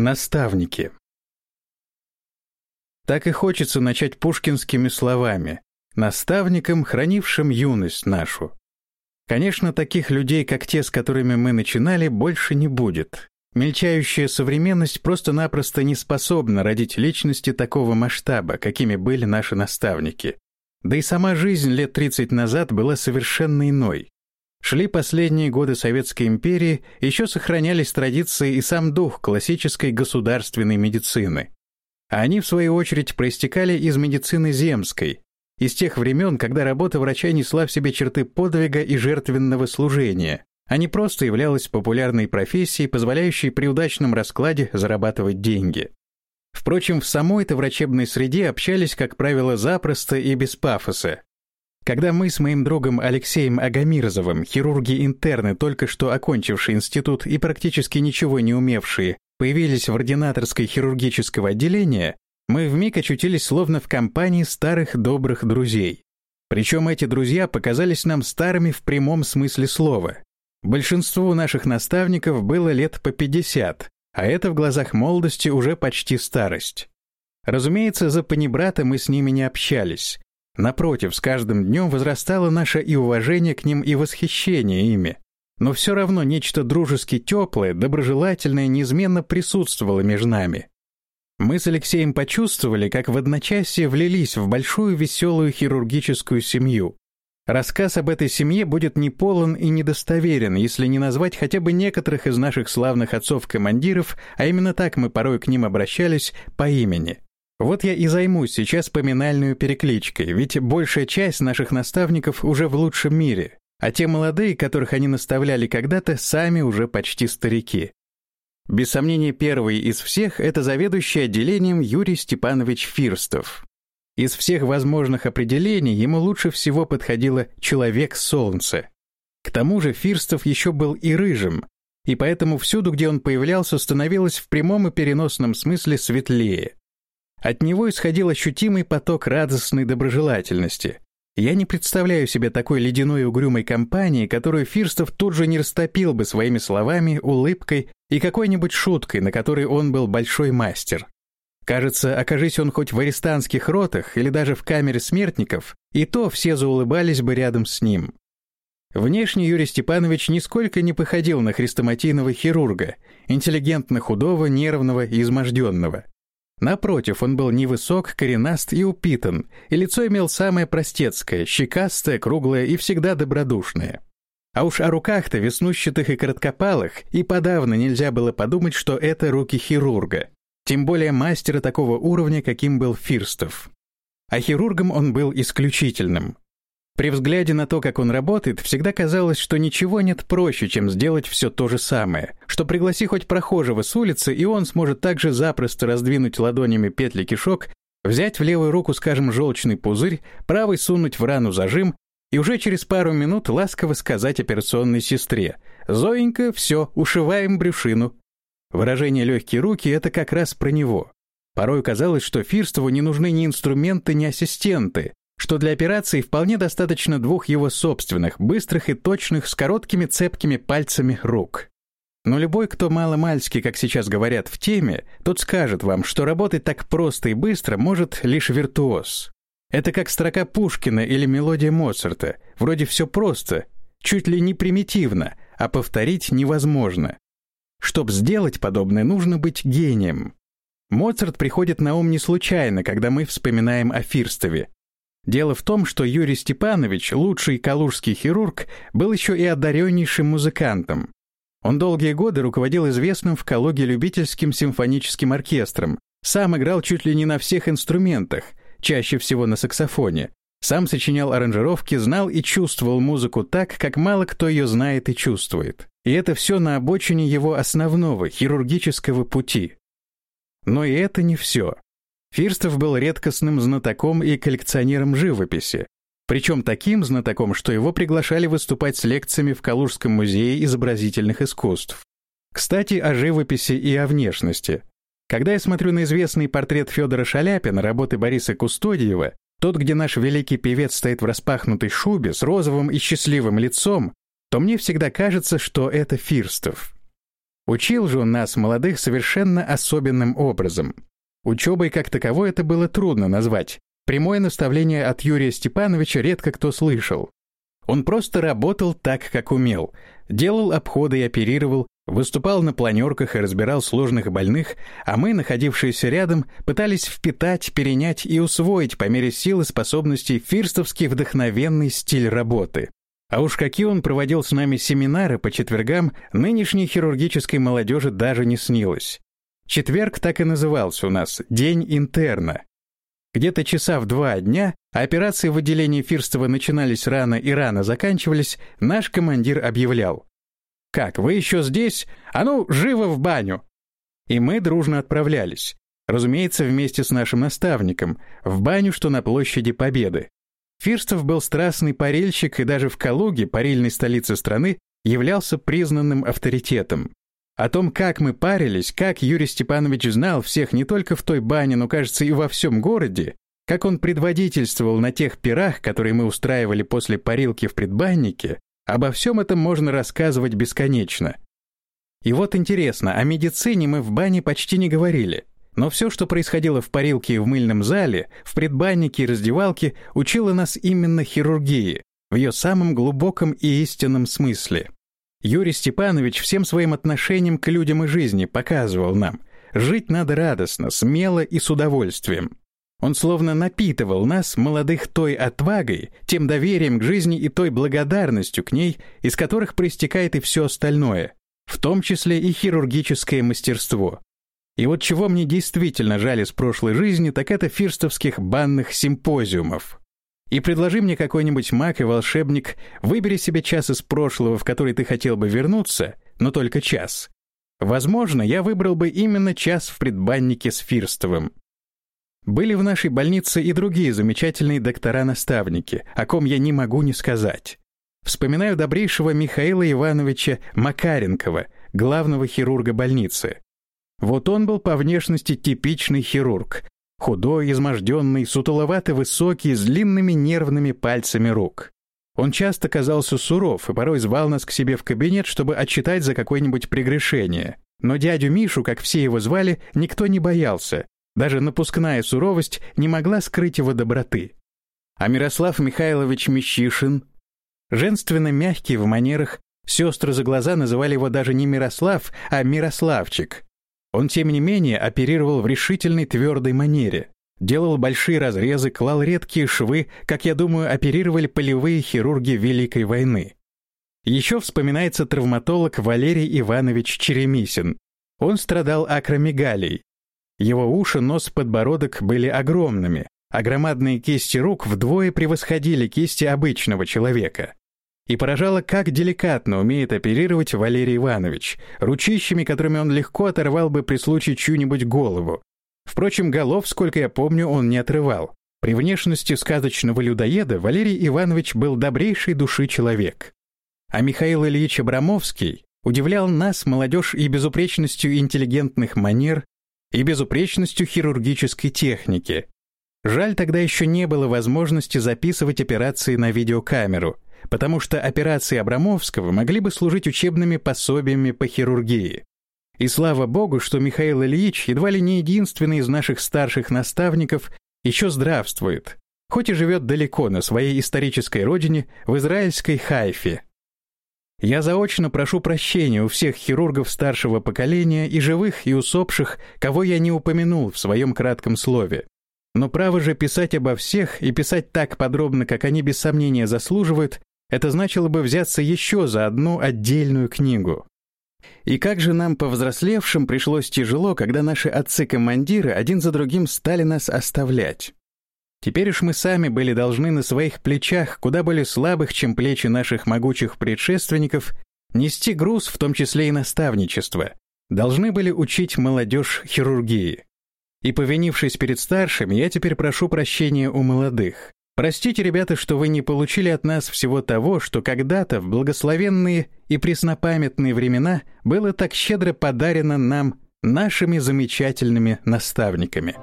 Наставники. Так и хочется начать пушкинскими словами «наставником, хранившим юность нашу». Конечно, таких людей, как те, с которыми мы начинали, больше не будет. Мельчающая современность просто-напросто не способна родить личности такого масштаба, какими были наши наставники. Да и сама жизнь лет 30 назад была совершенно иной. Шли последние годы Советской империи, еще сохранялись традиции и сам дух классической государственной медицины. Они, в свою очередь, проистекали из медицины земской, из тех времен, когда работа врача несла в себе черты подвига и жертвенного служения, а не просто являлась популярной профессией, позволяющей при удачном раскладе зарабатывать деньги. Впрочем, в самой-то врачебной среде общались, как правило, запросто и без пафоса, когда мы с моим другом Алексеем Агамирзовым, хирурги-интерны, только что окончившие институт и практически ничего не умевшие, появились в ординаторской хирургического отделения, мы вмиг очутились словно в компании старых добрых друзей. Причем эти друзья показались нам старыми в прямом смысле слова. Большинству наших наставников было лет по 50, а это в глазах молодости уже почти старость. Разумеется, за панибрата мы с ними не общались, Напротив, с каждым днем возрастало наше и уважение к ним, и восхищение ими. Но все равно нечто дружески теплое, доброжелательное неизменно присутствовало между нами. Мы с Алексеем почувствовали, как в одночасье влились в большую веселую хирургическую семью. Рассказ об этой семье будет неполон и недостоверен, если не назвать хотя бы некоторых из наших славных отцов-командиров, а именно так мы порой к ним обращались, по имени. Вот я и займусь сейчас поминальной перекличкой, ведь большая часть наших наставников уже в лучшем мире, а те молодые, которых они наставляли когда-то, сами уже почти старики. Без сомнения, первый из всех — это заведующий отделением Юрий Степанович Фирстов. Из всех возможных определений ему лучше всего подходило «человек-солнце». К тому же Фирстов еще был и рыжим, и поэтому всюду, где он появлялся, становилось в прямом и переносном смысле светлее. От него исходил ощутимый поток радостной доброжелательности. Я не представляю себе такой ледяной угрюмой компании, которую Фирстов тут же не растопил бы своими словами, улыбкой и какой-нибудь шуткой, на которой он был большой мастер. Кажется, окажись он хоть в арестантских ротах или даже в камере смертников, и то все заулыбались бы рядом с ним. Внешне Юрий Степанович нисколько не походил на хрестоматийного хирурга, интеллигентно худого, нервного и изможденного. Напротив, он был невысок, коренаст и упитан, и лицо имел самое простецкое, щекастое, круглое и всегда добродушное. А уж о руках-то веснущатых и короткопалых и подавно нельзя было подумать, что это руки хирурга, тем более мастера такого уровня, каким был Фирстов. А хирургом он был исключительным. При взгляде на то, как он работает, всегда казалось, что ничего нет проще, чем сделать все то же самое, что пригласи хоть прохожего с улицы, и он сможет также запросто раздвинуть ладонями петли кишок, взять в левую руку, скажем, желчный пузырь, правой сунуть в рану зажим и уже через пару минут ласково сказать операционной сестре «Зоенька, все, ушиваем брюшину». Выражение «легкие руки» — это как раз про него. Порой казалось, что Фирстову не нужны ни инструменты, ни ассистенты, что для операции вполне достаточно двух его собственных, быстрых и точных, с короткими цепкими пальцами рук. Но любой, кто мало-мальски, как сейчас говорят, в теме, тот скажет вам, что работать так просто и быстро может лишь виртуоз. Это как строка Пушкина или мелодия Моцарта. Вроде все просто, чуть ли не примитивно, а повторить невозможно. Чтоб сделать подобное, нужно быть гением. Моцарт приходит на ум не случайно, когда мы вспоминаем о Фирстове. Дело в том, что Юрий Степанович, лучший калужский хирург, был еще и одареннейшим музыкантом. Он долгие годы руководил известным в Калуге любительским симфоническим оркестром, сам играл чуть ли не на всех инструментах, чаще всего на саксофоне, сам сочинял аранжировки, знал и чувствовал музыку так, как мало кто ее знает и чувствует. И это все на обочине его основного, хирургического пути. Но и это не все. Фирстов был редкостным знатоком и коллекционером живописи, причем таким знатоком, что его приглашали выступать с лекциями в Калужском музее изобразительных искусств. Кстати, о живописи и о внешности. Когда я смотрю на известный портрет Федора Шаляпина работы Бориса Кустодиева, тот, где наш великий певец стоит в распахнутой шубе с розовым и счастливым лицом, то мне всегда кажется, что это Фирстов. Учил же он нас, молодых, совершенно особенным образом. Учебой как таковой это было трудно назвать. Прямое наставление от Юрия Степановича редко кто слышал. Он просто работал так, как умел. Делал обходы и оперировал, выступал на планерках и разбирал сложных больных, а мы, находившиеся рядом, пытались впитать, перенять и усвоить по мере сил и способностей фирстовский вдохновенный стиль работы. А уж какие он проводил с нами семинары по четвергам, нынешней хирургической молодежи даже не снилось. Четверг так и назывался у нас «День интерна». Где-то часа в два дня, операции в отделении Фирстова начинались рано и рано заканчивались, наш командир объявлял. «Как, вы еще здесь? А ну, живо в баню!» И мы дружно отправлялись. Разумеется, вместе с нашим наставником, в баню, что на площади Победы. Фирстов был страстный парильщик и даже в Калуге, парильной столице страны, являлся признанным авторитетом. О том, как мы парились, как Юрий Степанович знал всех не только в той бане, но, кажется, и во всем городе, как он предводительствовал на тех пирах, которые мы устраивали после парилки в предбаннике, обо всем этом можно рассказывать бесконечно. И вот интересно, о медицине мы в бане почти не говорили. Но все, что происходило в парилке и в мыльном зале, в предбаннике и раздевалке, учило нас именно хирургии, в ее самом глубоком и истинном смысле. Юрий Степанович всем своим отношением к людям и жизни показывал нам, жить надо радостно, смело и с удовольствием. Он словно напитывал нас, молодых, той отвагой, тем доверием к жизни и той благодарностью к ней, из которых проистекает и все остальное, в том числе и хирургическое мастерство. И вот чего мне действительно жаль из прошлой жизни, так это фирстовских банных симпозиумов. И предложи мне какой-нибудь маг и волшебник, выбери себе час из прошлого, в который ты хотел бы вернуться, но только час. Возможно, я выбрал бы именно час в предбаннике с Фирстовым. Были в нашей больнице и другие замечательные доктора-наставники, о ком я не могу не сказать. Вспоминаю добрейшего Михаила Ивановича Макаренкова, главного хирурга больницы. Вот он был по внешности типичный хирург. Худой, изможденный, сутуловато высокий, с длинными нервными пальцами рук. Он часто казался суров и порой звал нас к себе в кабинет, чтобы отчитать за какое-нибудь прегрешение. Но дядю Мишу, как все его звали, никто не боялся. Даже напускная суровость не могла скрыть его доброты. А Мирослав Михайлович Мещишин, женственно мягкий в манерах, сестры за глаза называли его даже не Мирослав, а Мирославчик. Он, тем не менее, оперировал в решительной твердой манере. Делал большие разрезы, клал редкие швы, как я думаю, оперировали полевые хирурги Великой войны. Еще вспоминается травматолог Валерий Иванович Черемисин. Он страдал акромегалией. Его уши, нос, подбородок были огромными, а громадные кисти рук вдвое превосходили кисти обычного человека. И поражало, как деликатно умеет оперировать Валерий Иванович, ручищами, которыми он легко оторвал бы при случае чью-нибудь голову. Впрочем, голов, сколько я помню, он не отрывал. При внешности сказочного людоеда Валерий Иванович был добрейшей души человек. А Михаил Ильич Абрамовский удивлял нас, молодежь, и безупречностью интеллигентных манер, и безупречностью хирургической техники. Жаль, тогда еще не было возможности записывать операции на видеокамеру — потому что операции Абрамовского могли бы служить учебными пособиями по хирургии. И слава богу, что Михаил Ильич, едва ли не единственный из наших старших наставников, еще здравствует, хоть и живет далеко на своей исторической родине в израильской Хайфе. Я заочно прошу прощения у всех хирургов старшего поколения и живых, и усопших, кого я не упомянул в своем кратком слове. Но право же писать обо всех и писать так подробно, как они без сомнения заслуживают, это значило бы взяться еще за одну отдельную книгу. И как же нам, повзрослевшим, пришлось тяжело, когда наши отцы-командиры один за другим стали нас оставлять. Теперь уж мы сами были должны на своих плечах, куда более слабых, чем плечи наших могучих предшественников, нести груз, в том числе и наставничество. Должны были учить молодежь хирургии. И повинившись перед старшими, я теперь прошу прощения у молодых. Простите, ребята, что вы не получили от нас всего того, что когда-то в благословенные и преснопамятные времена было так щедро подарено нам нашими замечательными наставниками.